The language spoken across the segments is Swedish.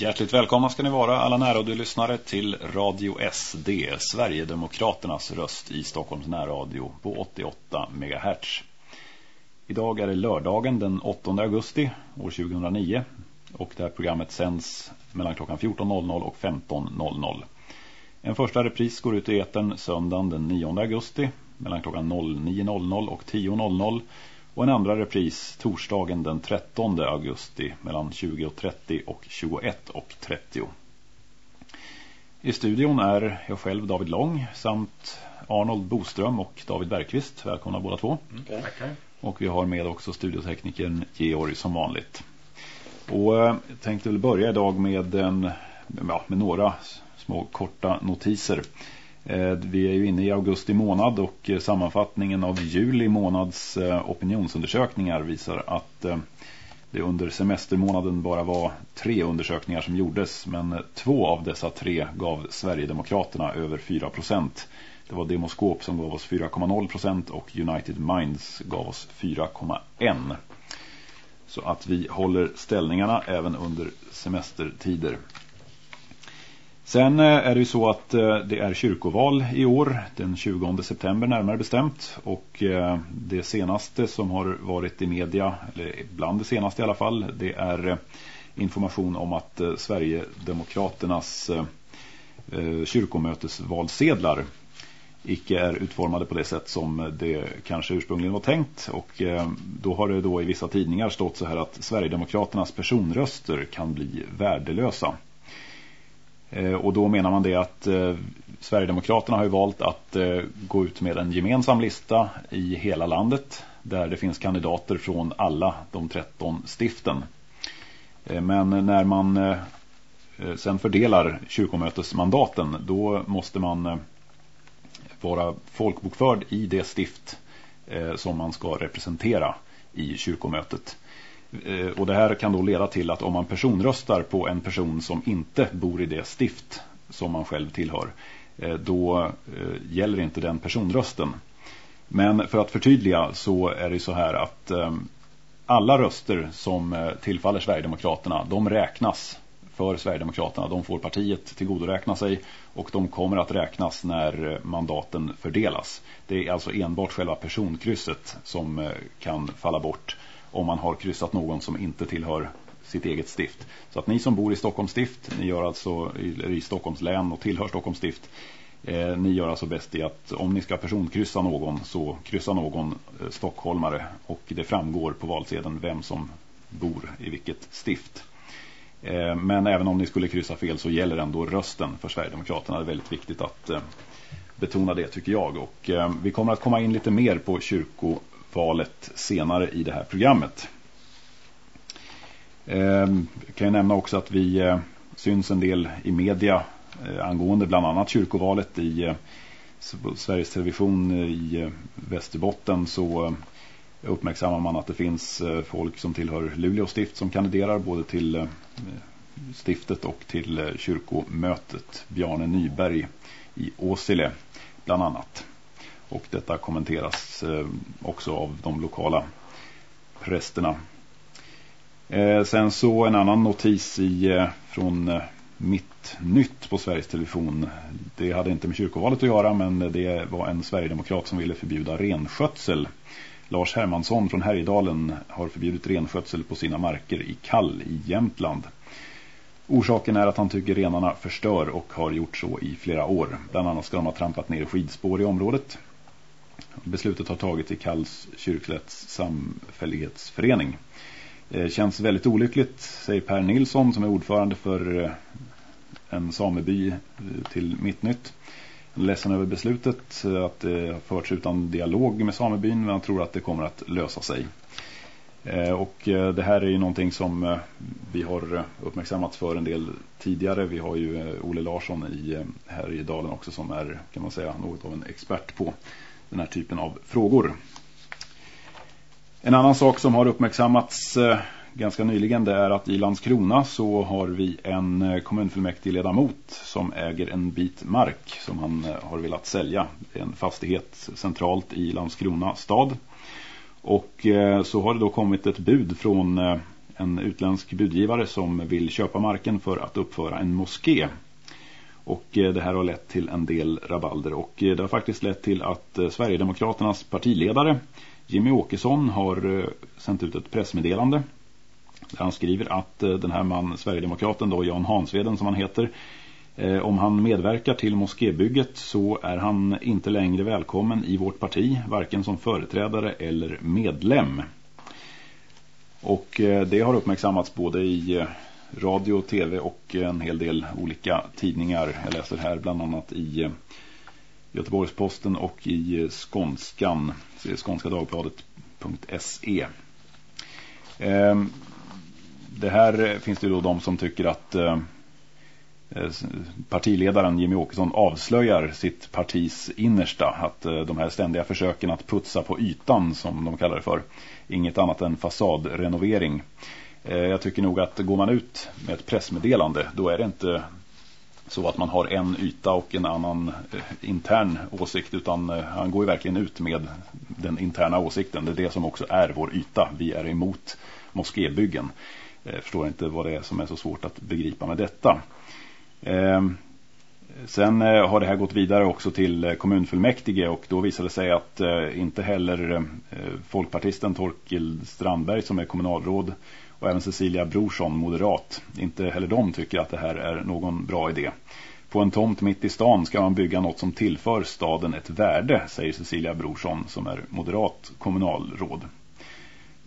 Hjärtligt välkomna ska ni vara alla närradiolyssnare till Radio SD, Sverigedemokraternas röst i Stockholms närradio på 88 MHz. Idag är det lördagen den 8 augusti år 2009 och det här programmet sänds mellan klockan 14.00 och 15.00. En första repris går ut i eten söndagen den 9 augusti mellan klockan 09.00 och 10.00 och en andra repris torsdagen den 13 augusti mellan 20.30 och 21.30. I studion är jag själv David Lång samt Arnold Boström och David Bergqvist. Välkomna båda två. Okay. Och vi har med också studioteknikern Georg som vanligt. Och jag tänkte väl börja idag med, en, ja, med några små korta notiser. Eh, vi är ju inne i augusti månad och eh, sammanfattningen av juli månads eh, opinionsundersökningar visar att det under semestermånaden bara var tre undersökningar som gjordes men två av dessa tre gav Sverigedemokraterna över 4 procent. Det var Demoskop som gav oss 4,0 procent och United Minds gav oss 4,1. Så att vi håller ställningarna även under semestertider. Sen eh, är det ju så att eh, det är kyrkoval i år, den 20 september närmare bestämt. Och eh, det senaste som har varit i media, eller bland det senaste i alla fall, det är information om att Sverigedemokraternas kyrkomötesvalsedlar icke är utformade på det sätt som det kanske ursprungligen var tänkt. Och då har det då i vissa tidningar stått så här att Sverigedemokraternas personröster kan bli värdelösa. Eh, och då menar man det att eh, Sverigedemokraterna har ju valt att eh, gå ut med en gemensam lista i hela landet där det finns kandidater från alla de 13 stiften. Men när man sen fördelar kyrkomötesmandaten då måste man vara folkbokförd i det stift som man ska representera i kyrkomötet. Eh, och det här kan då leda till att om man personröstar på en person som inte bor i det stift som man själv tillhör, eh, då eh, gäller inte den personrösten. Men för att förtydliga så är det så här att alla röster som tillfaller Sverigedemokraterna, de räknas för Sverigedemokraterna. De får partiet tillgodoräkna sig och de kommer att räknas när mandaten fördelas. Det är alltså enbart själva personkrysset som kan falla bort om man har kryssat någon som inte tillhör sitt eget stift. Så att ni som bor i Stockholms stift, ni gör alltså i, i Stockholms län och tillhör Stockholms stift, eh, ni gör alltså bäst i att om ni ska personkryssa någon så kryssa någon eh, stockholmare och det framgår på valsedeln vem som bor i vilket stift. Eh, men även om ni skulle kryssa fel så gäller ändå rösten för Sverigedemokraterna. Det är väldigt viktigt att eh, betona det tycker jag. Och eh, vi kommer att komma in lite mer på kyrko valet senare i det här programmet. Ehm, jag kan nämna också att vi eh, syns en del i media eh, angående bland annat kyrkovalet i eh, Sveriges Television i Västerbotten så uppmärksammar man att det finns folk som tillhör Luleå stift som kandiderar både till stiftet och till kyrkomötet. Bjarne Nyberg i Åsile bland annat. Och detta kommenteras eh, också av de lokala prästerna. Eh, sen så en annan notis i, eh, från Mitt Nytt på Sveriges Television. Det hade inte med kyrkovalet att göra men det var en Sverigedemokrat som ville förbjuda renskötsel. Lars Hermansson från Härjedalen har förbjudit renskötsel på sina marker i Kall i Jämtland. Orsaken är att han tycker renarna förstör och har gjort så i flera år. Bland annat ska de ha trampat ner skidspår i området. Beslutet har tagits i Kalls kyrklätts samfällighetsförening. Det känns väldigt olyckligt, säger Per Nilsson som är ordförande för eh, en sameby eh, till Mittnytt. Han är ledsen över beslutet att det har förts utan dialog med samebyn men han tror att det kommer att lösa sig. Och det här är ju någonting som vi har uppmärksammat för en del tidigare. Vi har ju Ole Larsson i, här i Dalen också som är kan man säga något av en expert på den här typen av frågor. En annan sak som har uppmärksammats eh, ganska nyligen det är att i Landskrona så har vi en eh, kommunfullmäktigeledamot som äger en bit mark som han eh, har velat sälja. En fastighet centralt i Landskrona stad. Och så har det då kommit ett bud från en utländsk budgivare som vill köpa marken för att uppföra en moské. Och eh, det här har lett till en del rabalder och eh, det har faktiskt lett till att eh, Sverigedemokraternas partiledare Jimmy Åkesson har sänt ut ett pressmeddelande där han skriver att den här man, Sverigedemokraten då, Jan Hansveden som han heter, om han medverkar till moskébygget så är han inte längre välkommen i vårt parti, varken som företrädare eller medlem. Och det har uppmärksammats både i radio, tv och en hel del olika tidningar. Jag läser här bland annat i eh, Göteborgsposten och i eh, Skånskan, Skånska Dagbladet.se. Ehm, det här eh, finns det då de som tycker att partiledaren Jimmy Åkesson avslöjar sitt partis innersta. Att de här ständiga försöken att putsa på ytan som de kallar det för. Inget annat än fasadrenovering. Eh, jag tycker nog att går man ut med ett pressmeddelande då är det inte så att man har en yta och en annan eh, intern åsikt utan eh, han går ju verkligen ut med den interna åsikten. Det är det som också är vår yta. Vi är emot moskébyggen. Jag förstår inte vad det är som är så svårt att begripa med detta. Ehm, sen har det här gått vidare också till kommunfullmäktige och då visade det sig att inte heller folkpartisten Torkild Strandberg som är kommunalråd och även Cecilia Brorsson, moderat, inte heller de tycker att det här är någon bra idé. På en tomt mitt i stan ska man bygga något som tillför staden ett värde, säger Cecilia Brorsson som är moderat kommunalråd.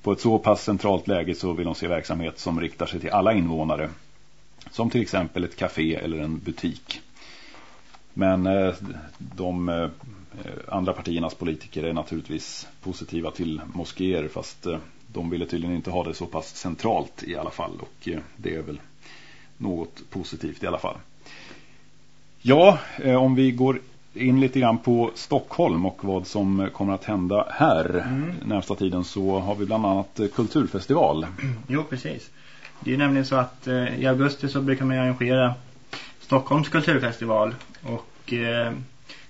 På ett så pass centralt läge så vill de se verksamhet som riktar sig till alla invånare som till exempel ett café eller en butik. Men eh, de eh, andra partiernas politiker är naturligtvis positiva till moskéer fast eh, de ville tydligen inte ha det så pass centralt i alla fall och det är väl något positivt i alla fall. Ja, om vi går in lite grann på Stockholm och vad som kommer att hända här mm. närmsta tiden så har vi bland annat kulturfestival. Jo, precis. Det är nämligen så att eh, i augusti så brukar man arrangera Stockholms kulturfestival och eh,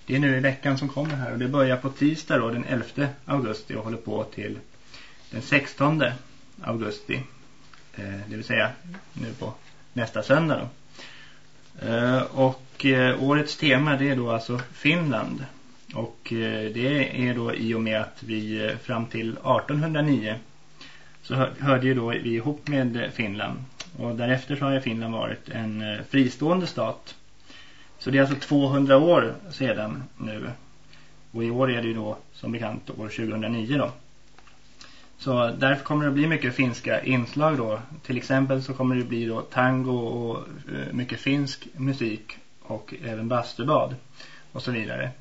det är nu i veckan som kommer här och det börjar på tisdag då den 11 augusti och håller på till den 16 augusti. Eh, det vill säga nu på nästa söndag då. Eh, och eh, årets tema det är då alltså Finland. Och det är då i och med att vi fram till 1809 så hörde ju då vi ihop med Finland. Och därefter så har ju Finland varit en fristående stat. Så det är alltså 200 år sedan nu. Och i år är det ju då som bekant år 2009 då. Så därför kommer det bli mycket finska inslag då. Till exempel så kommer det bli då tango och eh, mycket finsk musik och även bastubad och så vidare.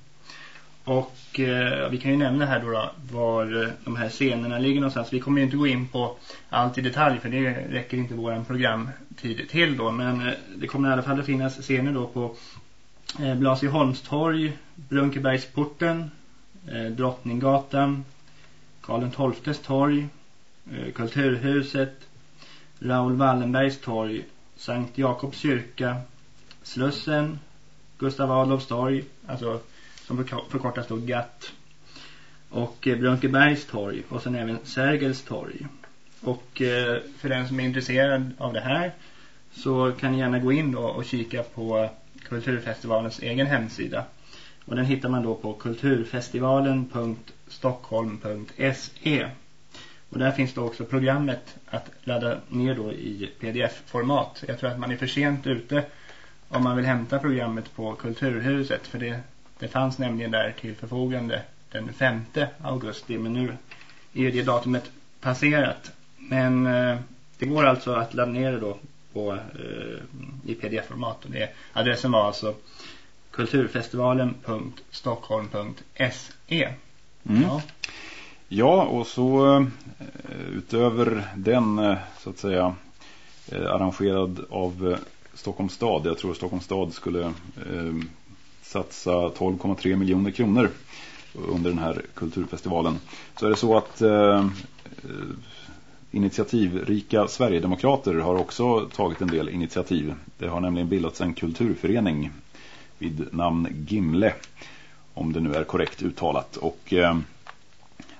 Och eh, vi kan ju nämna här då, då var eh, de här scenerna ligger någonstans. Vi kommer ju inte gå in på allt i detalj för det räcker inte vår programtid till då. Men eh, det kommer i alla fall att finnas scener då på eh, Blasieholmstorg, Brunkebergsporten, eh, Drottninggatan, Karl XIIs torg, eh, Kulturhuset, Raoul Wallenbergs torg, Sankt Jakobs kyrka, Slussen, Gustav Adolfs torg, alltså som förkortas då GATT och eh, Brunkebergs torg och sen även Sergels torg. Och eh, för den som är intresserad av det här så kan ni gärna gå in då och kika på Kulturfestivalens egen hemsida. Och den hittar man då på kulturfestivalen.stockholm.se Och där finns då också programmet att ladda ner då i pdf-format. Jag tror att man är för sent ute om man vill hämta programmet på Kulturhuset för det det fanns nämligen där till förfogande den 5 augusti men nu är det datumet passerat. Men eh, det går alltså att ladda ner det då på, eh, i pdf-format och det, adressen var alltså kulturfestivalen.stockholm.se mm. ja. ja, och så eh, utöver den eh, så att säga eh, arrangerad av Stockholms stad. Jag tror Stockholms stad skulle satsa 12,3 miljoner kronor under den här kulturfestivalen. Så är det så att eh, initiativrika Sverigedemokrater har också tagit en del initiativ. Det har nämligen bildats en kulturförening vid namn Gimle, om det nu är korrekt uttalat. Och eh,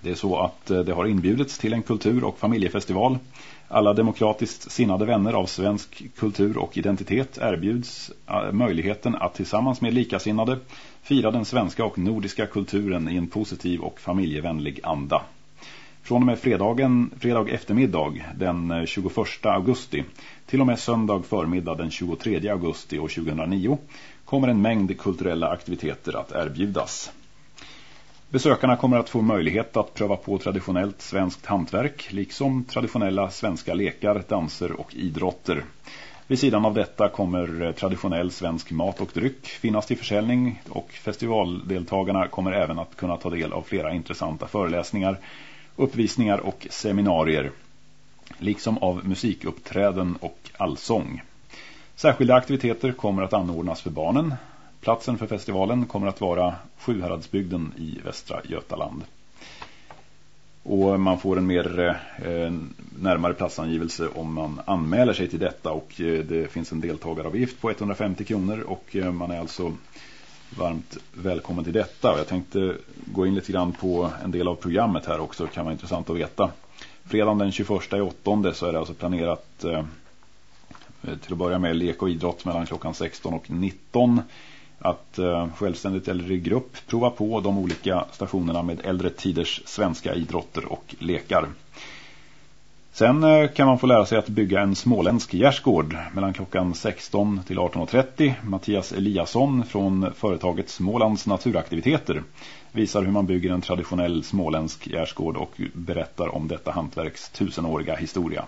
det är så att eh, det har inbjudits till en kultur- och familjefestival Alla demokratiskt sinnade vänner av svensk kultur och identitet erbjuds eh, möjligheten att tillsammans med likasinnade fira den svenska och nordiska kulturen i en positiv och familjevänlig anda. Från och med fredagen, fredag eftermiddag den eh, 21 augusti till och med söndag förmiddag den 23 augusti år 2009 kommer en mängd kulturella aktiviteter att erbjudas. Besökarna kommer att få möjlighet att pröva på traditionellt svenskt hantverk liksom traditionella svenska lekar, danser och idrotter. Vid sidan av detta kommer eh, traditionell svensk mat och dryck finnas till försäljning och festivaldeltagarna kommer även att kunna ta del av flera intressanta föreläsningar, uppvisningar och seminarier liksom av musikuppträden och allsång. Särskilda aktiviteter kommer att anordnas för barnen. Platsen för festivalen kommer att vara Sjuhäradsbygden i Västra Götaland. Och man får en mer eh, närmare platsangivelse om man anmäler sig till detta och eh, det finns en deltagaravgift på 150 kronor och eh, man är alltså varmt välkommen till detta. Jag tänkte gå in lite grann på en del av programmet här också, kan vara intressant att veta. Fredagen den 21 i åttonde så är det alltså planerat eh, till att börja med lek och idrott mellan klockan 16 och 19 att eh, självständigt eller i grupp prova på de olika stationerna med äldre tiders svenska idrotter och lekar. Sen eh, kan man få lära sig att bygga en småländsk gärdsgård mellan klockan 16 till 18.30. Mattias Eliasson från företaget Smålands naturaktiviteter visar hur man bygger en traditionell småländsk gärdsgård och berättar om detta hantverks tusenåriga historia.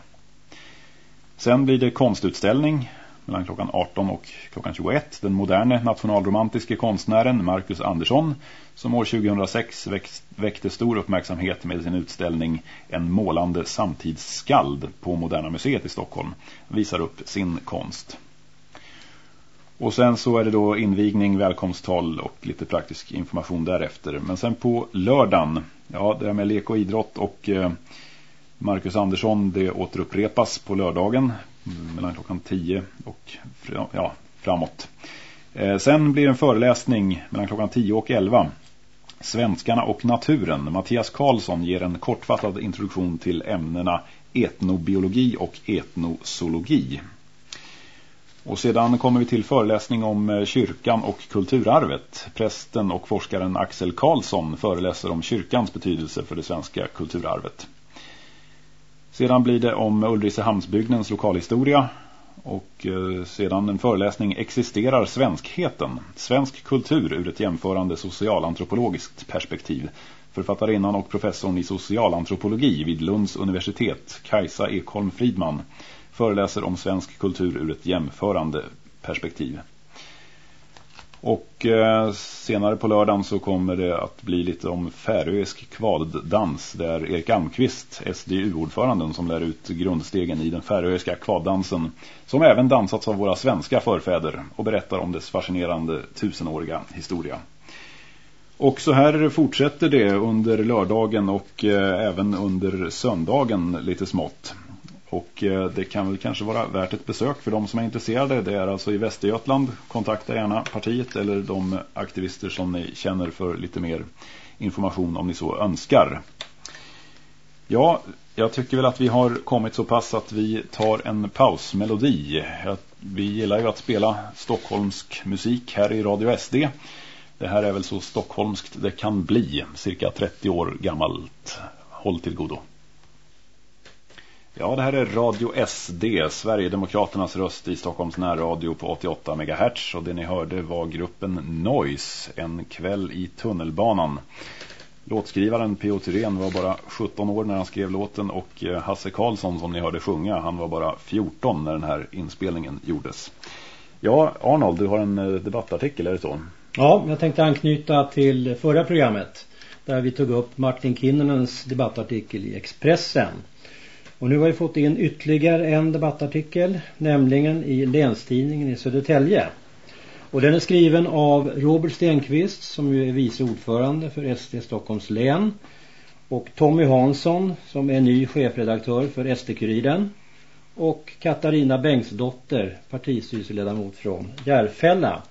Sen blir det konstutställning mellan klockan 18 och klockan 21. Den moderne nationalromantiske konstnären Marcus Andersson som år 2006 väckte stor uppmärksamhet med sin utställning En målande samtidsskald på Moderna museet i Stockholm visar upp sin konst. Och sen så är det då invigning, välkomsttal och lite praktisk information därefter. Men sen på lördagen, ja det här med lek och idrott och eh, Marcus Andersson det återupprepas på lördagen Mm, mellan klockan 10 och ja, framåt. Eh, sen blir en föreläsning mellan klockan 10 och 11. Svenskarna och naturen. Mattias Karlsson ger en kortfattad introduktion till ämnena etnobiologi och etnozoologi. Och sedan kommer vi till föreläsning om eh, kyrkan och kulturarvet. Prästen och forskaren Axel Karlsson föreläser om kyrkans betydelse för det svenska kulturarvet. Sedan blir det om Ulricehamnsbygdens lokalhistoria och eh, sedan en föreläsning Existerar svenskheten? Svensk kultur ur ett jämförande socialantropologiskt perspektiv. Författarinnan och professorn i socialantropologi vid Lunds universitet, Kajsa Ekholm Fridman, föreläser om svensk kultur ur ett jämförande perspektiv. Och eh, senare på lördagen så kommer det att bli lite om färöisk kvaddans där Erik Almqvist, SDU-ordföranden som lär ut grundstegen i den färöiska kvaddansen som även dansats av våra svenska förfäder och berättar om dess fascinerande tusenåriga historia. Och så här fortsätter det under lördagen och eh, även under söndagen lite smått. Och eh, det kan väl kanske vara värt ett besök för de som är intresserade. Det är alltså i Västergötland. Kontakta gärna partiet eller de aktivister som ni känner för lite mer information om ni så önskar. Ja, jag tycker väl att vi har kommit så pass att vi tar en pausmelodi. Vi gillar ju att spela stockholmsk musik här i Radio SD. Det här är väl så stockholmskt det kan bli, cirka 30 år gammalt. Håll till godo. Ja, det här är Radio SD, Sverigedemokraternas röst i Stockholms närradio på 88 MHz. Och det ni hörde var gruppen Noise, en kväll i tunnelbanan. Låtskrivaren P.O. Thyrén var bara 17 år när han skrev låten och eh, Hasse Karlsson som ni hörde sjunga, han var bara 14 när den här inspelningen gjordes. Ja, Arnold, du har en eh, debattartikel, är det så? Ja, jag tänkte anknyta till förra programmet där vi tog upp Martin Kinnonens debattartikel i Expressen. Och nu har vi fått in ytterligare en debattartikel, nämligen i Länstidningen i Södertälje. Och den är skriven av Robert Stenqvist som ju är vice ordförande för SD Stockholms län. Och Tommy Hansson som är ny chefredaktör för SD-kuriren. Och Katarina Bengtsdotter, partistyrelseledamot från Järfälla.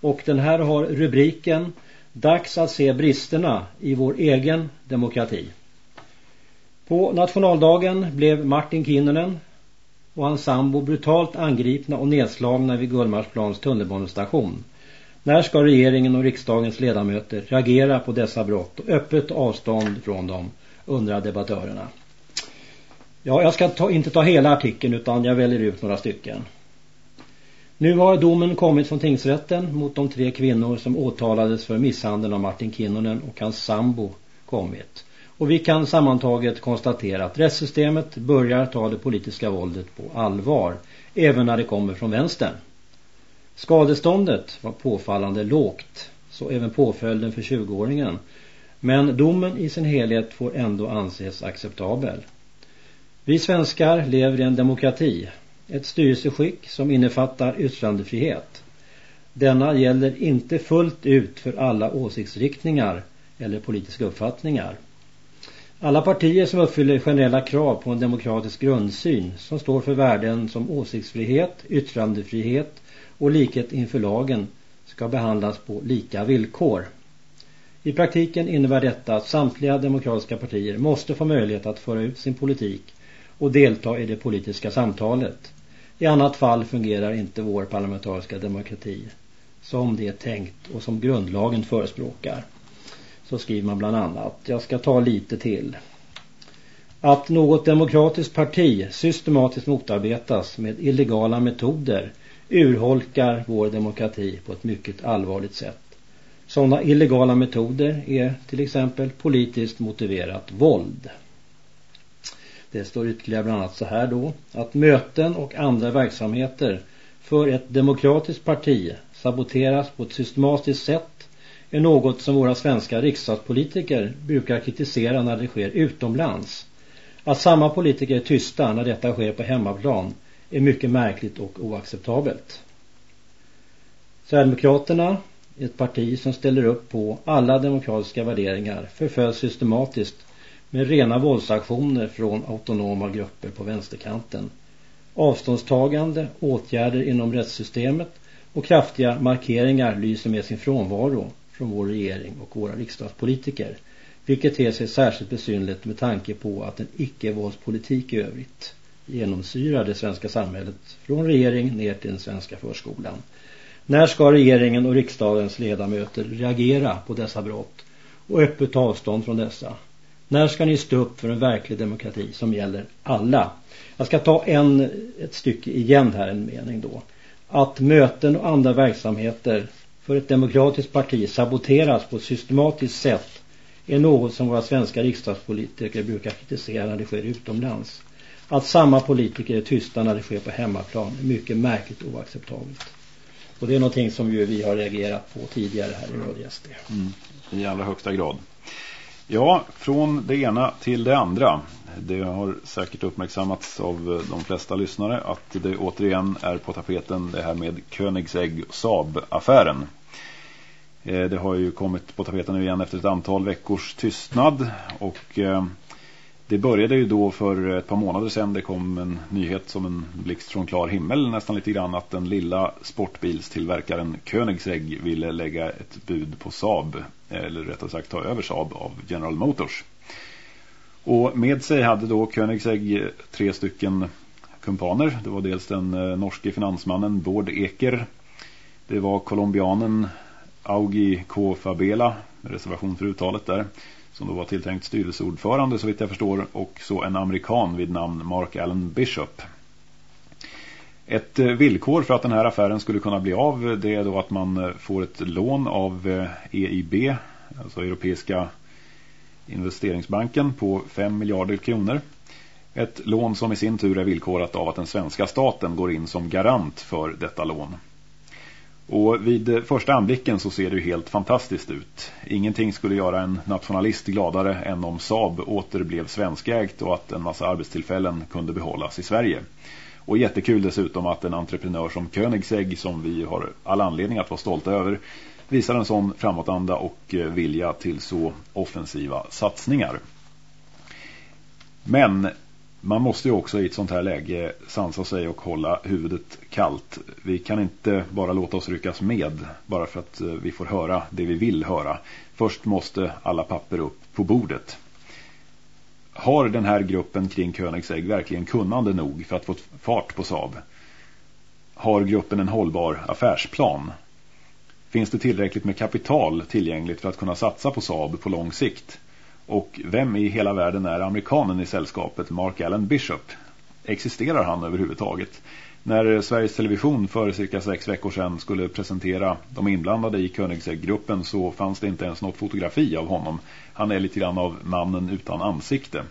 Och den här har rubriken Dags att se bristerna i vår egen demokrati. På nationaldagen blev Martin Kinnunen och hans sambo brutalt angripna och nedslagna vid Gullmarsplans tunnelbanestation. När ska regeringen och riksdagens ledamöter reagera på dessa brott och öppet avstånd från dem, undrar debattörerna. Ja, jag ska ta, inte ta hela artikeln utan jag väljer ut några stycken. Nu har domen kommit från tingsrätten mot de tre kvinnor som åtalades för misshandeln av Martin Kinnunen och hans sambo kommit. Och vi kan sammantaget konstatera att rättssystemet börjar ta det politiska våldet på allvar, även när det kommer från vänster. Skadeståndet var påfallande lågt, så även påföljden för 20-åringen. Men domen i sin helhet får ändå anses acceptabel. Vi svenskar lever i en demokrati, ett styrelseskick som innefattar yttrandefrihet. Denna gäller inte fullt ut för alla åsiktsriktningar eller politiska uppfattningar. Alla partier som uppfyller generella krav på en demokratisk grundsyn som står för värden som åsiktsfrihet, yttrandefrihet och likhet inför lagen ska behandlas på lika villkor. I praktiken innebär detta att samtliga demokratiska partier måste få möjlighet att föra ut sin politik och delta i det politiska samtalet. I annat fall fungerar inte vår parlamentariska demokrati som det är tänkt och som grundlagen förespråkar. Så skriver man bland annat. Jag ska ta lite till. Att något demokratiskt parti systematiskt motarbetas med illegala metoder urholkar vår demokrati på ett mycket allvarligt sätt. Sådana illegala metoder är till exempel politiskt motiverat våld. Det står ytterligare bland annat så här då att möten och andra verksamheter för ett demokratiskt parti saboteras på ett systematiskt sätt är något som våra svenska riksdagspolitiker brukar kritisera när det sker utomlands. Att samma politiker är tysta när detta sker på hemmaplan är mycket märkligt och oacceptabelt. Sverigedemokraterna, ett parti som ställer upp på alla demokratiska värderingar, förföljs systematiskt med rena våldsaktioner från autonoma grupper på vänsterkanten. Avståndstagande, åtgärder inom rättssystemet och kraftiga markeringar lyser med sin frånvaro från vår regering och våra riksdagspolitiker. Vilket ter sig särskilt besynligt med tanke på att en icke-våldspolitik i övrigt genomsyrar det svenska samhället från regering ner till den svenska förskolan. När ska regeringen och riksdagens ledamöter reagera på dessa brott och öppet ta avstånd från dessa? När ska ni stå upp för en verklig demokrati som gäller alla? Jag ska ta en, ett stycke igen här, en mening då. Att möten och andra verksamheter för ett demokratiskt parti saboteras på ett systematiskt sätt är något som våra svenska riksdagspolitiker brukar kritisera när det sker utomlands. Att samma politiker är tysta när det sker på hemmaplan är mycket märkligt och oacceptabelt. Och det är någonting som ju vi har reagerat på tidigare här i Radio SD. Mm, I allra högsta grad. Ja, från det ena till det andra. Det har säkert uppmärksammats av eh, de flesta lyssnare att det återigen är på tapeten det här med Koenigsegg Saab-affären. Eh, det har ju kommit på tapeten nu igen efter ett antal veckors tystnad och eh, det började ju då för ett par månader sedan. Det kom en nyhet som en blixt från klar himmel nästan lite grann att den lilla sportbilstillverkaren Koenigsegg ville lägga ett bud på Saab eller rättare sagt ta över Saab av General Motors. Och med sig hade då Koenigsegg eh, tre stycken kumpaner. Det var dels den eh, norske finansmannen Bård Eker. Det var colombianen Augi K. Fabela, reservation för uttalet där, som då var tilltänkt styrelseordförande så vitt jag förstår, och så en amerikan vid namn Mark Allen Bishop. Ett eh, villkor för att den här affären skulle kunna bli av det är då att man får ett lån av EIB, alltså Europeiska investeringsbanken på 5 miljarder kronor. Ett lån som i sin tur är villkorat av att den svenska staten går in som garant för detta lån. Och vid första anblicken så ser det ju helt fantastiskt ut. Ingenting skulle göra en nationalist gladare än om Saab åter blev svenskägt och att en massa arbetstillfällen kunde behållas i Sverige. Och jättekul dessutom att en entreprenör som Koenigsegg som vi har all anledning att vara stolta över visar en sån framåtanda och eh, vilja till så offensiva satsningar. Men man måste ju också i ett sånt här läge sansa sig och hålla huvudet kallt. Vi kan inte bara låta oss ryckas med bara för att eh, vi får höra det vi vill höra. Först måste alla papper upp på bordet. har den här gruppen kring Koenigsegg verkligen kunnande nog för att få fart på Saab? Har gruppen en hållbar affärsplan? Finns det tillräckligt med kapital tillgängligt för att kunna satsa på Saab på lång sikt? Och vem i hela världen är amerikanen i sällskapet Mark Allen Bishop? Existerar han överhuvudtaget? När Sveriges Television för cirka sex veckor sedan skulle presentera de inblandade i Koenigsegg-gruppen så fanns det inte ens något fotografi av honom. Han är lite grann av mannen utan ansikte.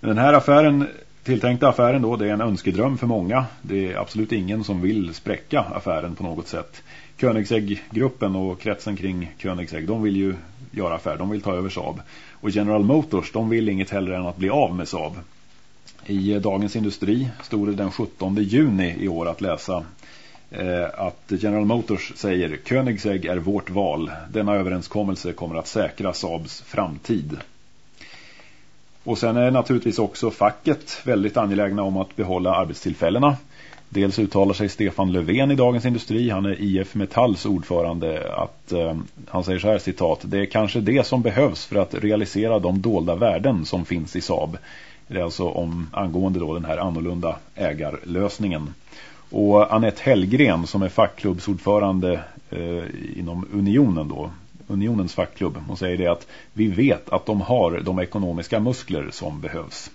Den här affären, tilltänkta affären då, det är en önskedröm för många. Det är absolut ingen som vill spräcka affären på något sätt. Koenigsegg-gruppen och kretsen kring Koenigsegg, de vill ju göra affär, de vill ta över Saab. Och General Motors, de vill inget hellre än att bli av med Saab. I eh, Dagens Industri stod det den 17 juni i år att läsa eh, att General Motors säger Koenigsegg är vårt val. Denna överenskommelse kommer att säkra Saabs framtid. Och sen är naturligtvis också facket väldigt angelägna om att behålla arbetstillfällena. Dels uttalar sig Stefan Löfven i Dagens Industri, han är IF Metalls ordförande, att eh, han säger så här citat, det är kanske det som behövs för att realisera de dolda värden som finns i Saab. Det är alltså om, angående då den här annorlunda ägarlösningen. Och Annette Hellgren som är fackklubbsordförande eh, inom Unionen då, Unionens fackklubb, hon säger det att vi vet att de har de ekonomiska muskler som behövs.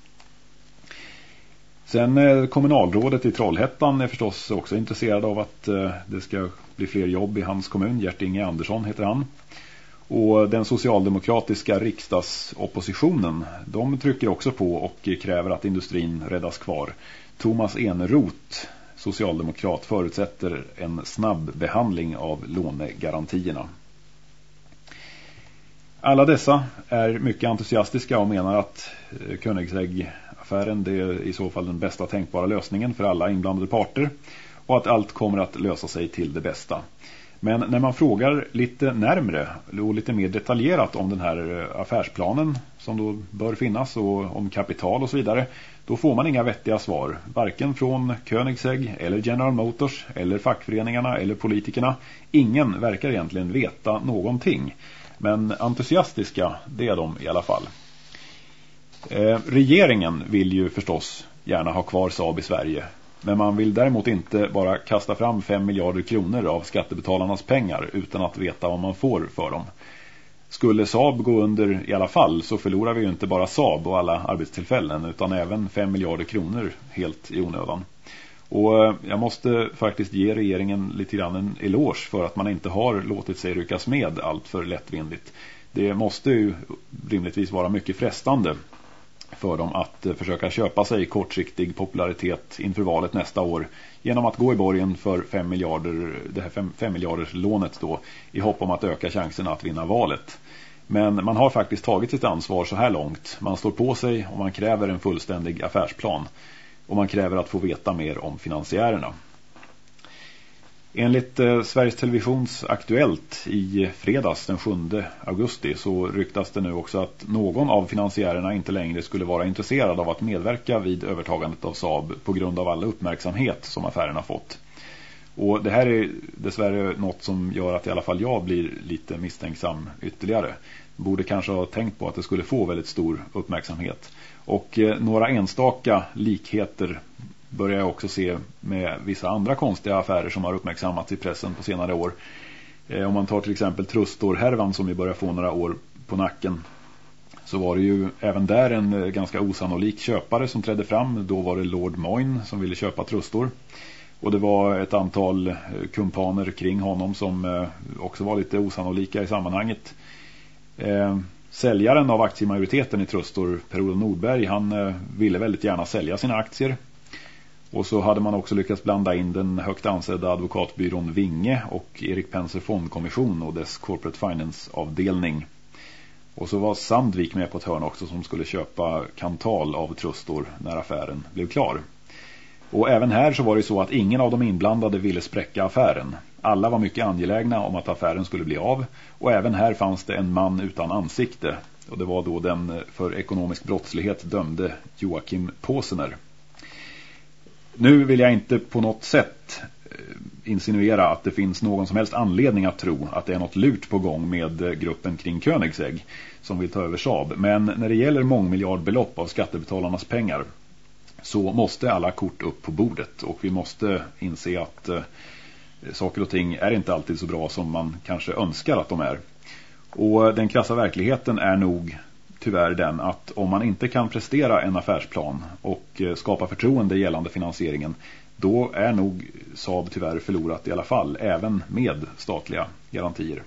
Sen eh, kommunalrådet i Trollhättan är förstås också intresserad av att eh, det ska bli fler jobb i hans kommun. Gert Inge Andersson heter han. Och den socialdemokratiska riksdagsoppositionen, de trycker också på och kräver att industrin räddas kvar. Thomas Eneroth, socialdemokrat, förutsätter en snabb behandling av lånegarantierna. Alla dessa är mycket entusiastiska och menar att eh, affären det är i så fall den bästa tänkbara lösningen för alla inblandade parter och att allt kommer att lösa sig till det bästa. Men när man frågar lite närmre och lite mer detaljerat om den här eh, affärsplanen som då bör finnas och om kapital och så vidare då får man inga vettiga svar. Varken från Koenigsegg eller General Motors eller fackföreningarna eller politikerna. Ingen verkar egentligen veta någonting. Men entusiastiska, det är de i alla fall. Eh, regeringen vill ju förstås gärna ha kvar Saab i Sverige. Men man vill däremot inte bara kasta fram 5 miljarder kronor av skattebetalarnas pengar utan att veta vad man får för dem. Skulle Saab gå under i alla fall så förlorar vi ju inte bara Saab och alla arbetstillfällen utan även 5 miljarder kronor helt i onödan. Och eh, jag måste faktiskt ge regeringen lite grann en eloge för att man inte har låtit sig ryckas med allt för lättvindigt. Det måste ju rimligtvis vara mycket frestande för dem att eh, försöka köpa sig kortsiktig popularitet inför valet nästa år genom att gå i borgen för 5 miljarder, det här 5, 5 miljarders lånet då i hopp om att öka chanserna att vinna valet. Men man har faktiskt tagit sitt ansvar så här långt. Man står på sig och man kräver en fullständig affärsplan och man kräver att få veta mer om finansiärerna. Enligt eh, Sveriges Televisions Aktuellt i fredags den 7 augusti så ryktas det nu också att någon av finansiärerna inte längre skulle vara intresserad av att medverka vid övertagandet av Saab på grund av all uppmärksamhet som affären har fått. Och det här är dessvärre något som gör att i alla fall jag blir lite misstänksam ytterligare. Borde kanske ha tänkt på att det skulle få väldigt stor uppmärksamhet. Och eh, några enstaka likheter börjar jag också se med vissa andra konstiga affärer som har uppmärksammats i pressen på senare år. Eh, om man tar till exempel Trustor-härvan som vi börjar få några år på nacken så var det ju även där en eh, ganska osannolik köpare som trädde fram. Då var det Lord Moyne som ville köpa Trustor. Och det var ett antal eh, kumpaner kring honom som också var lite osannolika i sammanhanget. Säljaren av aktiemajoriteten i Trustor, Per-Olof Nordberg, han ville väldigt gärna sälja sina aktier. Och så hade man också lyckats blanda in den högt ansedda advokatbyrån Vinge och Erik Penser fondkommission och dess corporate finance-avdelning. Och så var Sandvik med på ett hörn också som skulle köpa Kantal av Trustor när affären blev klar. Och även här så var det så att ingen av de inblandade ville spräcka affären. Alla var mycket angelägna om att affären skulle bli av och även här fanns det en man utan ansikte och det var då den för ekonomisk brottslighet dömde Joakim Påsener. Nu vill jag inte på något sätt eh, insinuera att det finns någon som helst anledning att tro att det är något lurt på gång med eh, gruppen kring Koenigsegg som vill ta över Saab. Men när det gäller mångmiljardbelopp av skattebetalarnas pengar så måste alla kort upp på bordet och vi måste inse att eh, saker och ting är inte alltid så bra som man kanske önskar att de är. Och den krassa verkligheten är nog tyvärr den att om man inte kan prestera en affärsplan och eh, skapa förtroende gällande finansieringen då är nog Saab tyvärr förlorat i alla fall, även med statliga garantier.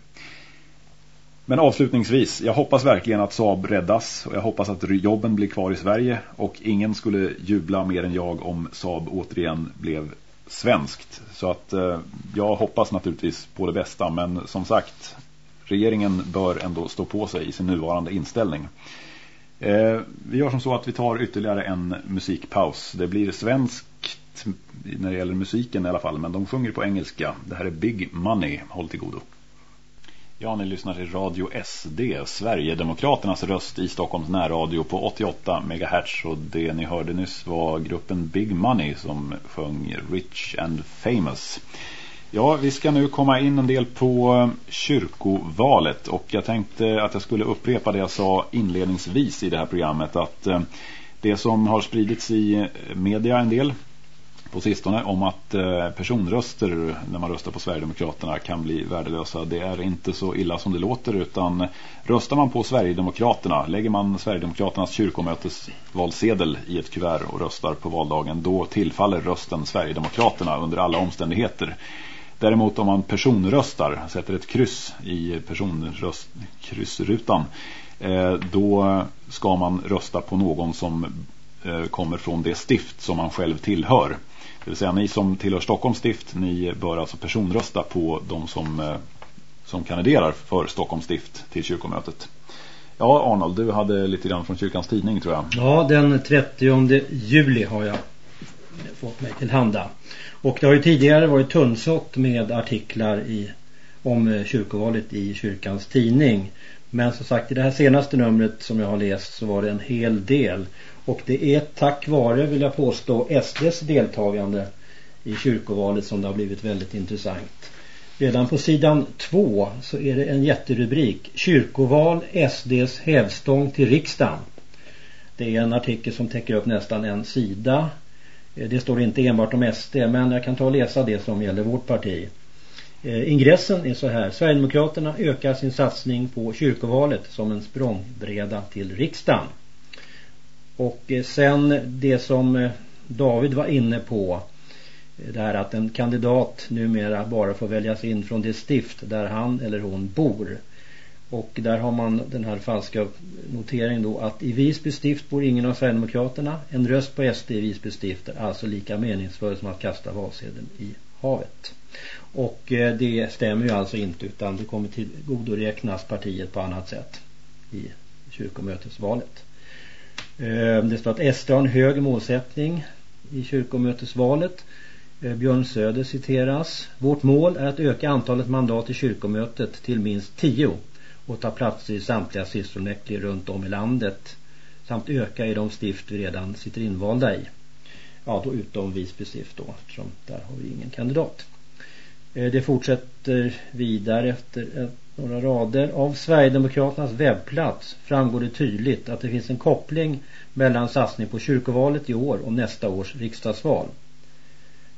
Men avslutningsvis, jag hoppas verkligen att Saab räddas och jag hoppas att jobben blir kvar i Sverige och ingen skulle jubla mer än jag om Saab återigen blev svenskt. Så att eh, jag hoppas naturligtvis på det bästa men som sagt, regeringen bör ändå stå på sig i sin nuvarande inställning. Eh, vi gör som så att vi tar ytterligare en musikpaus. Det blir svenskt när det gäller musiken i alla fall, men de sjunger på engelska. Det här är Big Money, håll till godo. Ja, ni lyssnar till Radio SD, Sverigedemokraternas röst i Stockholms närradio på 88 MHz. Och det ni hörde nyss var gruppen Big Money som sjöng Rich and Famous. Ja, vi ska nu komma in en del på eh, kyrkovalet och jag tänkte att jag skulle upprepa det jag sa inledningsvis i det här programmet att eh, det som har spridits i eh, media en del på sistone om att personröster när man röstar på Sverigedemokraterna kan bli värdelösa. Det är inte så illa som det låter utan röstar man på Sverigedemokraterna, lägger man Sverigedemokraternas kyrkomötesvalsedel i ett kuvert och röstar på valdagen, då tillfaller rösten Sverigedemokraterna under alla omständigheter. Däremot om man personröstar, sätter ett kryss i personröstkryssrutan, eh, då ska man rösta på någon som eh, kommer från det stift som man själv tillhör. Det vill säga ni som tillhör Stockholms stift, ni bör alltså personrösta på de som, eh, som kandiderar för Stockholms stift till kyrkomötet. Ja Arnold, du hade lite grann från kyrkans tidning tror jag. Ja, den 30 juli har jag fått mig till handa. Och det har ju tidigare varit tunnsått med artiklar i, om eh, kyrkovalet i kyrkans tidning. Men som sagt i det här senaste numret som jag har läst så var det en hel del. Och det är tack vare, vill jag påstå, SDs deltagande i kyrkovalet som det har blivit väldigt intressant. Redan på sidan två så är det en jätterubrik. Kyrkoval SDs hävstång till riksdagen. Det är en artikel som täcker upp nästan en sida. Eh, det står inte enbart om SD men jag kan ta och läsa det som gäller vårt parti. Eh, ingressen är så här. Sverigedemokraterna ökar sin satsning på kyrkovalet som en språngbräda till riksdagen. Och eh, sen det som David var inne på det här att en kandidat numera bara får väljas in från det stift där han eller hon bor. Och där har man den här falska noteringen då att i Visby stift bor ingen av Sverigedemokraterna. En röst på SD i Visby stift är alltså lika meningsfull som att kasta valsedeln i havet. Och eh, det stämmer ju alltså inte utan det kommer till godoräknas partiet på annat sätt i kyrkomötesvalet. Eh, det står att SD har en hög målsättning i kyrkomötesvalet. Eh, Björn Söder citeras. Vårt mål är att öka antalet mandat i kyrkomötet till minst tio och ta platser i samtliga systerfullmäktige runt om i landet samt öka i de stift vi redan sitter invalda i. Ja, då utom Visby stift då, eftersom där har vi ingen kandidat. Eh, det fortsätter vidare efter några rader. Av Sverigedemokraternas webbplats framgår det tydligt att det finns en koppling mellan satsning på kyrkovalet i år och nästa års riksdagsval.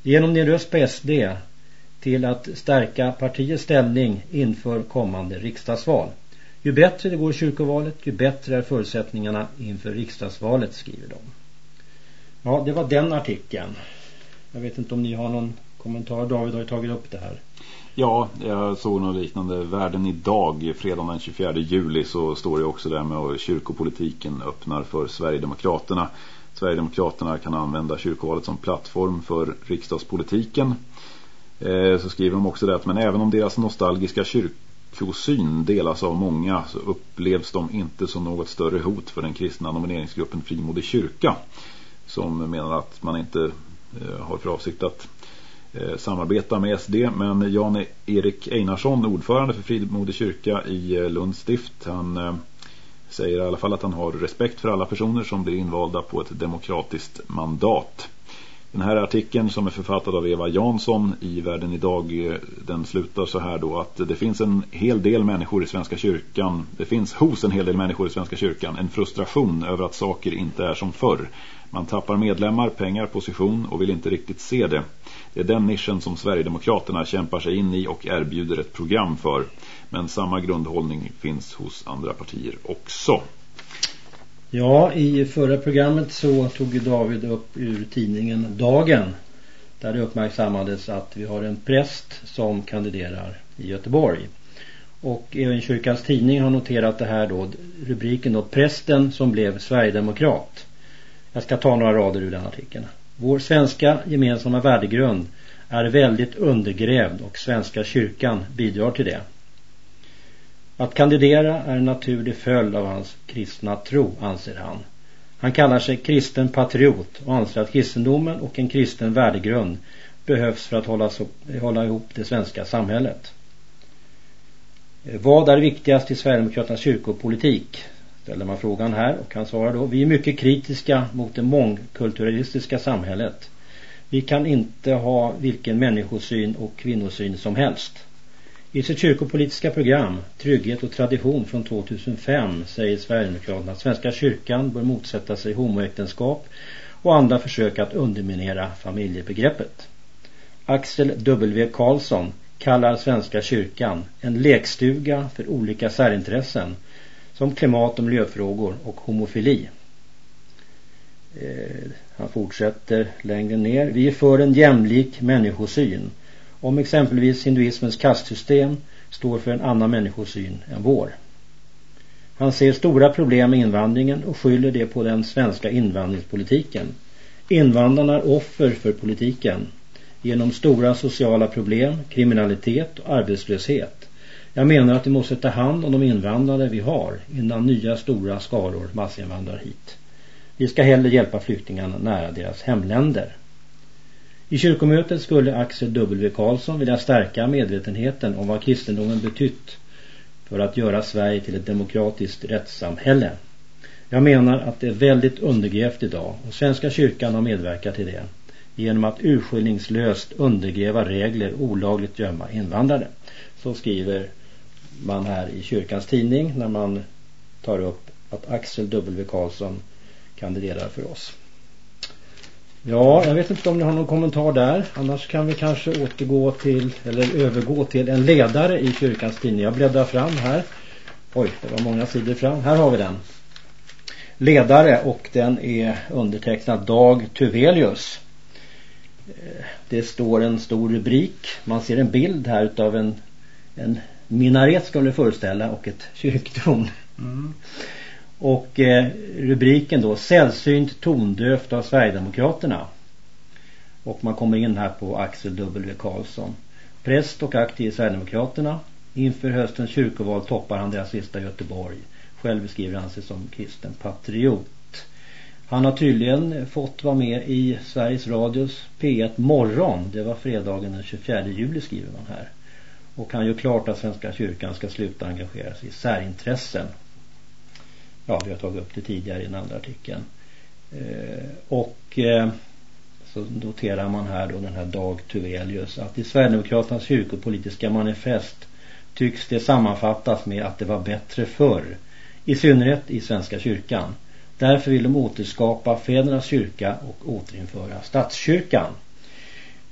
Genom din röst på SD till att stärka partiets ställning inför kommande riksdagsval. Ju bättre det går i kyrkovalet, ju bättre är förutsättningarna inför riksdagsvalet, skriver de. Ja, det var den artikeln. Jag vet inte om ni har någon kommentar. David har ju tagit upp det här. Ja, jag såg något liknande. Världen idag, fredag den 24 juli, så står det också där med att kyrkopolitiken öppnar för Sverigedemokraterna. Sverigedemokraterna kan använda kyrkovalet som plattform för riksdagspolitiken. Eh, så skriver de också det att men även om deras nostalgiska kosyn delas av många så upplevs de inte som något större hot för den kristna nomineringsgruppen Frimodig kyrka. Som menar att man inte eh, har för avsikt att eh, samarbeta med SD men Jan-Erik Einarsson, ordförande för Frimodig kyrka i eh, Lunds stift, han säger i alla fall att han har respekt för alla personer som blir invalda på ett demokratiskt mandat. Den här artikeln som är författad av Eva Jansson i Världen idag eh, den slutar så här då att det finns en hel del människor i Svenska kyrkan det finns hos en hel del människor i Svenska kyrkan en frustration över att saker inte är som förr. Man tappar medlemmar, pengar, position och vill inte riktigt se det. Det är den nischen som Sverigedemokraterna kämpar sig in i och erbjuder ett program för. Men samma grundhållning finns hos andra partier också. Ja, i förra programmet så tog David upp ur tidningen Dagen. Där det uppmärksammades att vi har en präst som kandiderar i Göteborg. Och även kyrkans tidning har noterat det här då, rubriken då, prästen som blev Sverigedemokrat. Jag ska ta några rader ur den artikeln. Vår svenska gemensamma värdegrund är väldigt undergrävd och Svenska kyrkan bidrar till det. Att kandidera är en naturlig följd av hans kristna tro, anser han. Han kallar sig kristen patriot och anser att kristendomen och en kristen värdegrund behövs för att hålla, så, hålla ihop det svenska samhället. Vad är viktigast i Sverigedemokraternas kyrkopolitik? Ställer man frågan här och han svarar då Vi är mycket kritiska mot det mångkulturalistiska samhället. Vi kan inte ha vilken människosyn och kvinnosyn som helst. I sitt kyrkopolitiska program Trygghet och tradition från 2005 säger Sverigedemokraterna att Svenska kyrkan bör motsätta sig homoäktenskap och andra försök att underminera familjebegreppet. Axel W. Karlsson kallar Svenska kyrkan en lekstuga för olika särintressen som klimat- och miljöfrågor och homofili. Eh, han fortsätter längre ner. Vi är för en jämlik människosyn om exempelvis hinduismens kastsystem står för en annan människosyn än vår. Han ser stora problem med invandringen och skyller det på den svenska invandringspolitiken. Invandrarna är offer för politiken genom stora sociala problem, kriminalitet och arbetslöshet. Jag menar att vi måste ta hand om de invandrare vi har innan nya stora skaror massinvandrar hit. Vi ska hellre hjälpa flyktingarna nära deras hemländer. I kyrkomötet skulle Axel W. Karlsson vilja stärka medvetenheten om vad kristendomen betytt för att göra Sverige till ett demokratiskt rättssamhälle. Jag menar att det är väldigt undergrävt idag och Svenska kyrkan har medverkat till det genom att urskillningslöst undergräva regler olagligt gömma invandrare. Så skriver man här i kyrkans tidning när man tar upp att Axel W. Karlsson kandiderar för oss. Ja, jag vet inte om ni har någon kommentar där. Annars kan vi kanske återgå till, eller övergå till en ledare i kyrkans tidning. Jag bläddrar fram här. Oj, det var många sidor fram. Här har vi den. Ledare och den är undertecknad Dag Tuvelius. Eh, det står en stor rubrik. Man ser en bild här utav en, en minaret skulle det föreställa och ett kyrktorn. Mm. Och eh, rubriken då Sällsynt tondövt av Sverigedemokraterna. Och man kommer in här på Axel W. Karlsson. Präst och aktiv i Sverigedemokraterna. Inför höstens kyrkoval toppar han deras lista i Göteborg. Själv beskriver han sig som kristen patriot. Han har tydligen fått vara med i Sveriges Radios P1 Morgon. Det var fredagen den 24 juli skriver man här. Och han gör klart att Svenska kyrkan ska sluta engagera sig i särintressen ja, vi har tagit upp det tidigare i den andra artikeln. Eh, och eh, så noterar man här då den här Dag Tuvelius att i Sverigedemokraternas kyrkopolitiska manifest tycks det sammanfattas med att det var bättre förr. I synnerhet i Svenska kyrkan. Därför vill de återskapa fädernas kyrka och återinföra statskyrkan.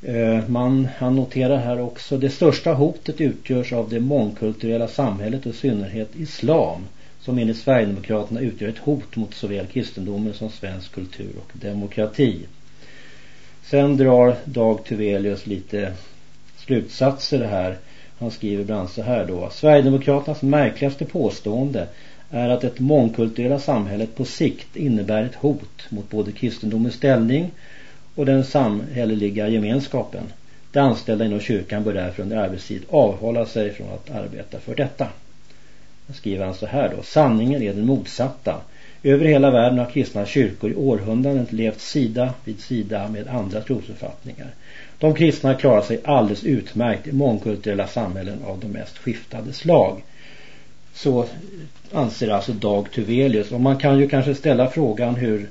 Eh, man, han noterar här också det största hotet utgörs av det mångkulturella samhället och i synnerhet islam som enligt Sverigedemokraterna utgör ett hot mot såväl kristendomen som svensk kultur och demokrati. Sen drar Dag Tuvelius lite slutsatser här. Han skriver bland annat så här då. Sverigedemokraternas märkligaste påstående är att ett mångkulturella samhället på sikt innebär ett hot mot både kristendomens ställning och den samhälleliga gemenskapen. De anställda inom kyrkan bör därför under arbetstid avhålla sig från att arbeta för detta skriver han så här då. Sanningen är den motsatta. Över hela världen har kristna kyrkor i århundraden levt sida vid sida med andra trosuppfattningar. De kristna klarar sig alldeles utmärkt i mångkulturella samhällen av de mest skiftade slag. Så anser alltså Dag Tuvelius. Och man kan ju kanske ställa frågan hur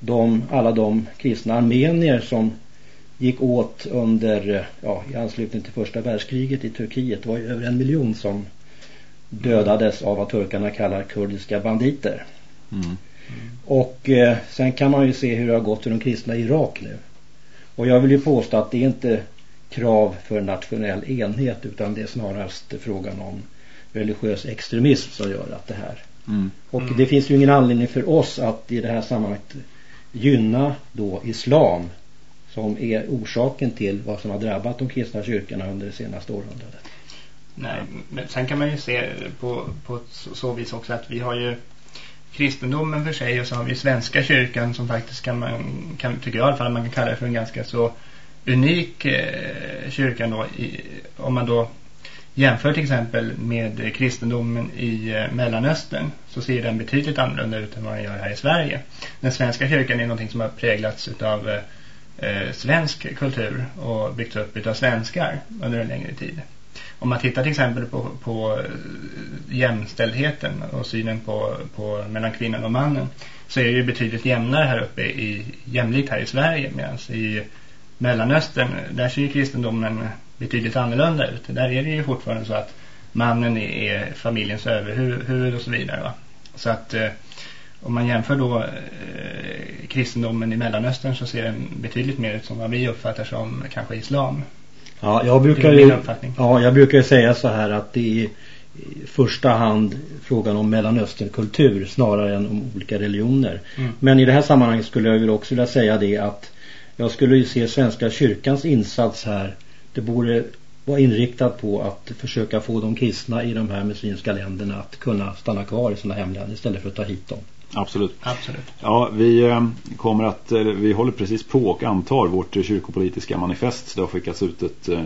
de, alla de kristna armenier som gick åt under, ja, i anslutning till första världskriget i Turkiet. Det var ju över en miljon som dödades av vad turkarna kallar kurdiska banditer. Mm. Mm. Och eh, sen kan man ju se hur det har gått för de kristna i Irak nu. Och jag vill ju påstå att det är inte krav för nationell enhet utan det är snarast frågan om religiös extremism som gör att det här. Mm. Och mm. det finns ju ingen anledning för oss att i det här sammanhanget gynna då islam som är orsaken till vad som har drabbat de kristna kyrkorna under det senaste århundradet. Nej, men sen kan man ju se på, på så, vis också att vi har ju kristendomen för sig och så har vi svenska kyrkan som faktiskt kan man, kan, tycker jag i alla fall, man kan kalla det för en ganska så unik eh, kyrka då, i, om man då jämför till exempel med kristendomen i eh, Mellanöstern så ser den betydligt annorlunda ut än vad den gör här i Sverige. Den svenska kyrkan är någonting som har präglats av eh, eh, svensk kultur och byggts upp av svenskar under en längre tid. Om man tittar till exempel på, på eh, jämställdheten och synen på, på mellan kvinnan och mannen så är det ju betydligt jämnare här uppe i jämlikt här i Sverige medan i Mellanöstern där ser ju kristendomen betydligt annorlunda ut. Där är det ju fortfarande så att mannen är familjens överhuvud och så vidare va? Så att eh, om man jämför då eh, kristendomen i Mellanöstern så ser den betydligt mer ut som vad vi uppfattar som kanske islam. Ja, jag brukar ju, ja, jag brukar säga så här att det är i första hand frågan om Mellanösternkultur snarare än om olika religioner. Mm. Men i det här sammanhanget skulle jag också vilja säga det att jag skulle ju se Svenska kyrkans insats här. Det borde vara inriktat på att försöka få de kristna i de här muslimska länderna att kunna stanna kvar i sina hemländer istället för att ta hit dem. Absolut. Absolut. Ja, vi eh, kommer att, vi håller precis på och antar vårt kyrkopolitiska manifest. Det har skickats ut ett eh,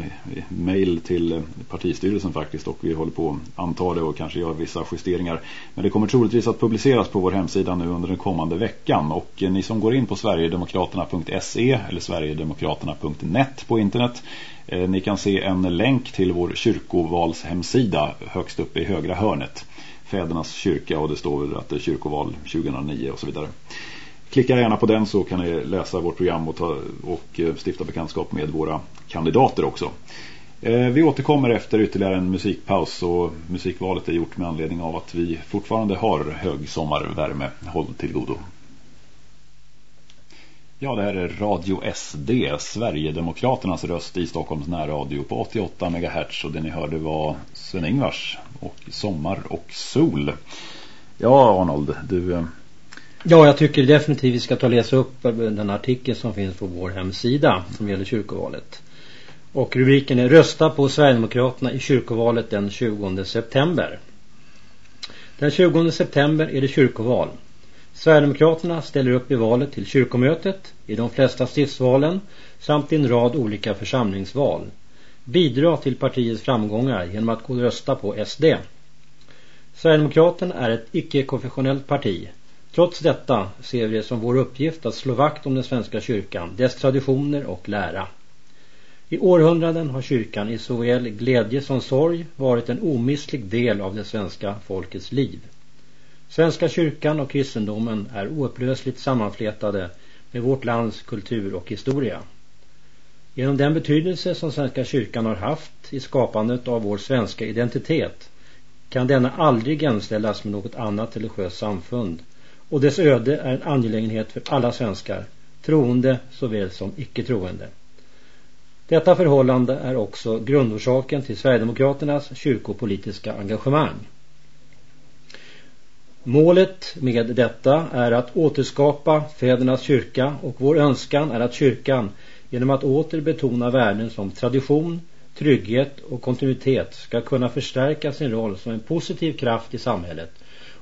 mejl till partistyrelsen faktiskt och vi håller på att anta det och kanske göra vissa justeringar. Men det kommer troligtvis att publiceras på vår hemsida nu under den kommande veckan och eh, ni som går in på sverigedemokraterna.se eller sverigedemokraterna.net på internet ni kan se en länk till vår kyrkovalshemsida högst upp i högra hörnet fädernas kyrka och det står väl att det är kyrkoval 2009 och så vidare. Klicka gärna på den så kan ni läsa vårt program och, ta, och eh, stifta bekantskap med våra kandidater också. Eh, vi återkommer efter ytterligare en musikpaus och musikvalet är gjort med anledning av att vi fortfarande har hög sommarvärme. Håll till godo. Ja, det här är Radio SD, Sverigedemokraternas röst i Stockholms närradio på 88 MHz och det ni hörde var Sven-Ingvars och Sommar och Sol. Ja, Arnold, du... Eh, ja, jag tycker definitivt vi ska ta och läsa upp eh, den artikel som finns på vår hemsida som gäller kyrkovalet. Och rubriken är Rösta på Sverigedemokraterna i kyrkovalet den 20 september. Den 20 september är det kyrkoval. Sverigedemokraterna ställer upp i valet till kyrkomötet, i de flesta stiftsvalen samt i en rad olika församlingsval. Bidra till partiets framgångar genom att gå och rösta på SD. Sverigedemokraterna är ett icke-konfessionellt parti. Trots detta ser vi det som vår uppgift att slå vakt om den svenska kyrkan, dess traditioner och lära. I århundraden har kyrkan i såväl glädje som sorg varit en omistlig del av det svenska folkets liv. Svenska kyrkan och kristendomen är oupplösligt sammanflätade med vårt lands kultur och historia. Genom den betydelse som Svenska kyrkan har haft i skapandet av vår svenska identitet kan denna aldrig jämställas med något annat religiöst samfund och dess öde är en angelägenhet för alla svenskar, troende såväl som icke-troende. Detta förhållande är också grundorsaken till Sverigedemokraternas kyrkopolitiska engagemang. Målet med detta är att återskapa fädernas kyrka och vår önskan är att kyrkan genom att åter betona värden som tradition, trygghet och kontinuitet ska kunna förstärka sin roll som en positiv kraft i samhället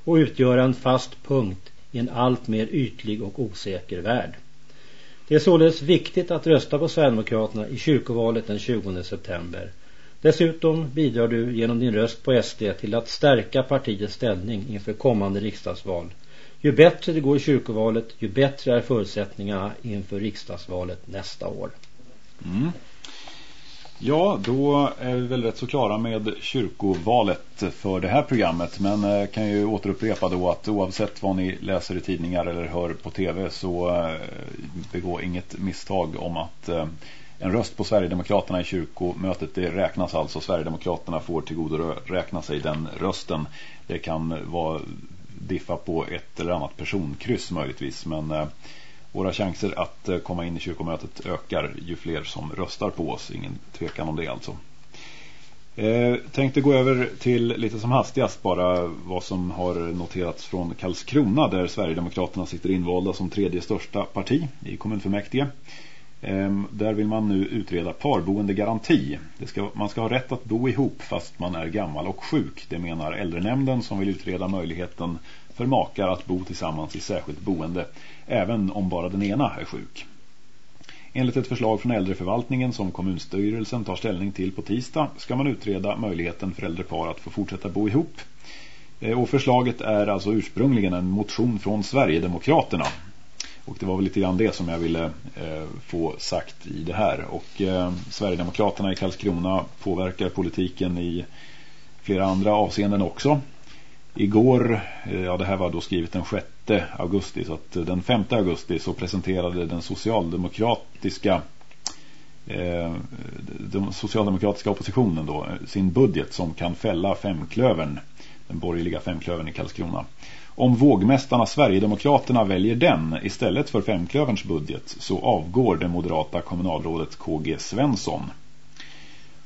och utgöra en fast punkt i en allt mer ytlig och osäker värld. Det är således viktigt att rösta på Sverigedemokraterna i kyrkovalet den 20 september Dessutom bidrar du genom din röst på SD till att stärka partiets ställning inför kommande riksdagsval. Ju bättre det går i kyrkovalet, ju bättre är förutsättningarna inför riksdagsvalet nästa år. Mm. Ja, då är vi väl rätt så klara med kyrkovalet för det här programmet. Men eh, kan ju återupprepa då att oavsett vad ni läser i tidningar eller hör på tv så eh, begå inget misstag om att eh, en röst på Sverigedemokraterna i kyrkomötet det räknas alltså. Sverigedemokraterna får tillgodoräkna räkna sig den rösten. Det kan vara diffa på ett eller annat personkryss möjligtvis. Men eh, våra chanser att eh, komma in i kyrkomötet ökar ju fler som röstar på oss. Ingen tvekan om det alltså. Eh, tänkte gå över till lite som hastigast bara vad som har noterats från Karlskrona där Sverigedemokraterna sitter invalda som tredje största parti i kommunfullmäktige. Ehm, där vill man nu utreda parboendegaranti. Det Ska, man ska ha rätt att bo ihop fast man är gammal och sjuk. Det menar äldrenämnden som vill utreda möjligheten för makar att bo tillsammans i särskilt boende även om bara den ena är sjuk. Enligt ett förslag från äldreförvaltningen som kommunstyrelsen tar ställning till på tisdag ska man utreda möjligheten för äldre par att få fortsätta bo ihop. Ehm, och förslaget är alltså ursprungligen en motion från Sverigedemokraterna. Och det var väl lite grann det som jag ville eh, få sagt i det här. Och eh, Sverigedemokraterna i Karlskrona påverkar politiken i flera andra avseenden också. Igår, eh, ja det här var då skrivet den 6 augusti så att eh, den 5 augusti så presenterade den socialdemokratiska eh, den socialdemokratiska oppositionen då eh, sin budget som kan fälla femklövern den borgerliga femklövern i Karlskrona. Om vågmästarna Sverigedemokraterna väljer den istället för femklöverns budget så avgår det moderata kommunalrådet KG Svensson.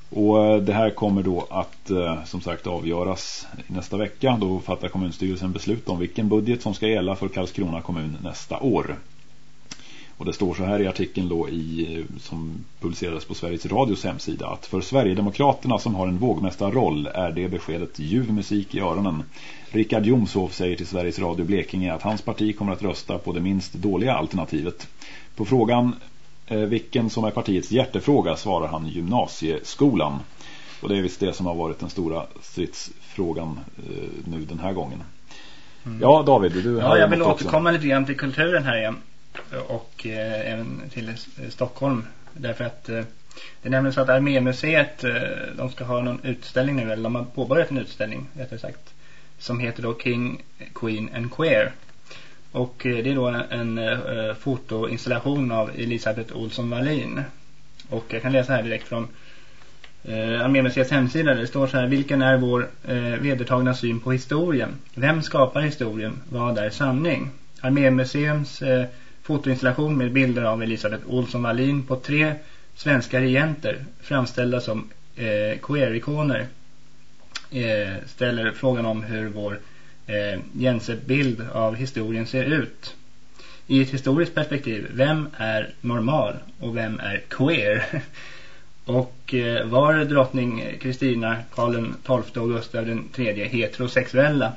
Och eh, det här kommer då att eh, som sagt avgöras nästa vecka. Då fattar kommunstyrelsen beslut om vilken budget som ska gälla för Karlskrona kommun nästa år. Och det står så här i artikeln då i, som publicerades på Sveriges Radios hemsida att för Sverigedemokraterna som har en vågmästarroll är det beskedet ljuv musik i öronen. Rickard Jomshoff säger till Sveriges Radio Blekinge att hans parti kommer att rösta på det minst dåliga alternativet. På frågan Eh, vilken som är partiets hjärtefråga svarar han gymnasieskolan. Och det är visst det som har varit den stora stridsfrågan eh, nu den här gången. Mm. Ja David, du Ja, jag vill återkomma lite grann till kulturen här igen. Och eh, även till eh, Stockholm. Därför att eh, det är nämligen så att Armémuseet eh, de ska ha någon utställning nu. Eller de har påbörjat en utställning rättare sagt. Som heter då King, Queen and Queer. Och eh, det är då en, en fotoinstallation av Elisabeth Olsson Wallin. Och jag kan läsa här direkt från eh, Armémuseets hemsida. Det står så här. Vilken är vår eh, vedertagna syn på historien? Vem skapar historien? Vad är sanning? Armémuseums eh, fotoinstallation med bilder av Elisabeth Olsson Wallin på tre svenska regenter framställda som eh, queer-ikoner eh, ställer frågan om hur vår eh, Jense bild av historien ser ut. I ett historiskt perspektiv, vem är normal och vem är queer? och eh, var drottning Kristina, Karl XII och Gustav III heterosexuella?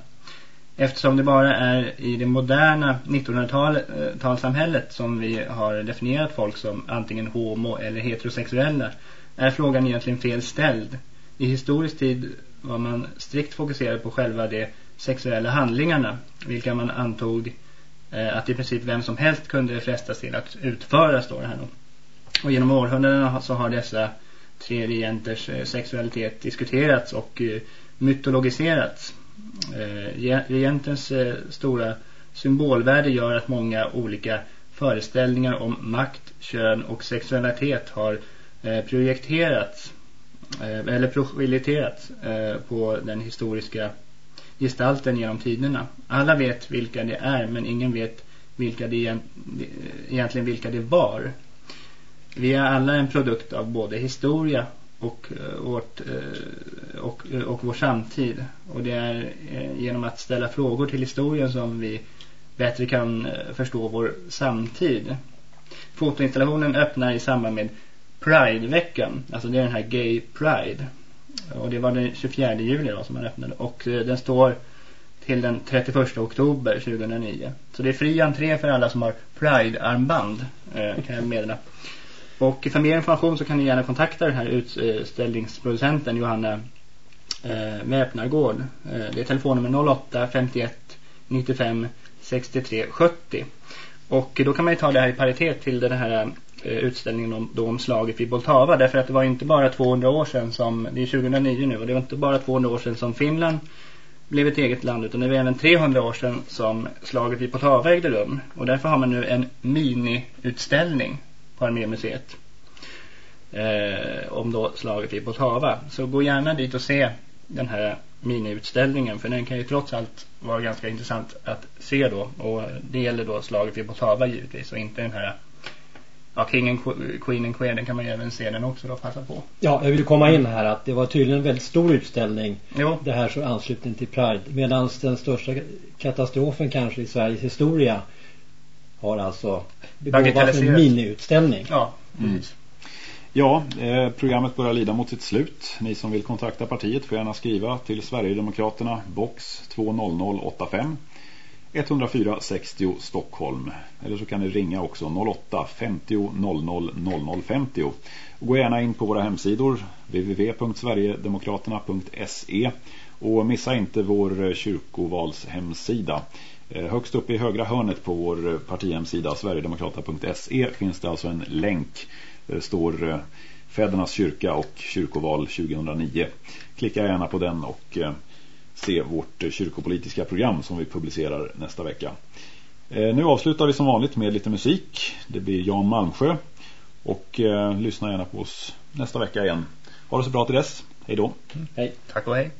Eftersom det bara är i det moderna 1900-talssamhället eh, som vi har definierat folk som antingen homo eller heterosexuella är frågan egentligen fel ställd. I historisk tid var man strikt fokuserad på själva de sexuella handlingarna vilka man antog eh, att i princip vem som helst kunde frestas till att utföra står det här då. Och genom århundradena så har dessa tre regenters eh, sexualitet diskuterats och eh, mytologiserats. Eh, e- regentens eh, stora symbolvärde gör att många olika föreställningar om makt, kön och sexualitet har eh, projekterats eh, eller projekterats eh, på den historiska gestalten genom tiderna. Alla vet vilka det är men ingen vet vilka det egentligen vilka det var. Vi är alla en produkt av både historia och, eh, vårt, eh, och, eh, och vår samtid. Och det är genom att ställa frågor till historien som vi bättre kan förstå vår samtid. Fotoinstallationen öppnar i samband med Pride-veckan. Alltså det är den här Gay Pride. Och det var den 24 juli då som man öppnade. Och den står till den 31 oktober 2009. Så det är fri entré för alla som har Pride-armband kan jag meddela. Och för mer information så kan ni gärna kontakta den här utställningsproducenten Johanna eh, Väpnargård. Eh, det är telefonnummer 08 51 95 63 70. Och då kan man ju ta det här i paritet till den här Eh, utställningen om, då om slaget vid Boltava. Därför att det var inte bara 200 år sedan som, det är 2009 nu, och det var inte bara 200 år sedan som Finland blev ett eget land utan det var även 300 år sedan som slaget vid Poltava ägde rum. Och därför har man nu en mini-utställning på Armémuseet. eh, om då slaget vid Botava. Så gå gärna dit och se den här miniutställningen för den kan ju trots allt vara ganska intressant att se då. Och det gäller då slaget vid Botava givetvis och inte den här Ja, King and Queen and Queen, den kan man ju även se den också då, passa på. Ja, jag vill komma in här att det var tydligen en väldigt stor utställning. Jo. Det här så anslutning till Pride. Medan den största katastrofen kanske i Sveriges historia har alltså begåvats en miniutställning. Ja, mm. Ja, eh, programmet börjar lida mot sitt slut. Ni som vill kontakta partiet får gärna skriva till Sverigedemokraterna box 20085 104 60 Stockholm. Eller så kan ni ringa också 08 50 00 00 50. Och gå gärna in på våra hemsidor www.sverigedemokraterna.se och missa inte vår kyrkovals hemsida. Eh, högst upp i högra hörnet på vår eh, partihemsida sverigedemokraterna.se finns det alltså en länk där det står Fädernas kyrka och kyrkoval 2009. Klicka gärna på den och se vårt kyrkopolitiska program som vi publicerar nästa vecka. Nu avslutar vi som vanligt med lite musik. Det blir Jan Malmsjö. Och lyssna gärna på oss nästa vecka igen. Ha det så bra till dess. Hej då. Hej. Tack och hej.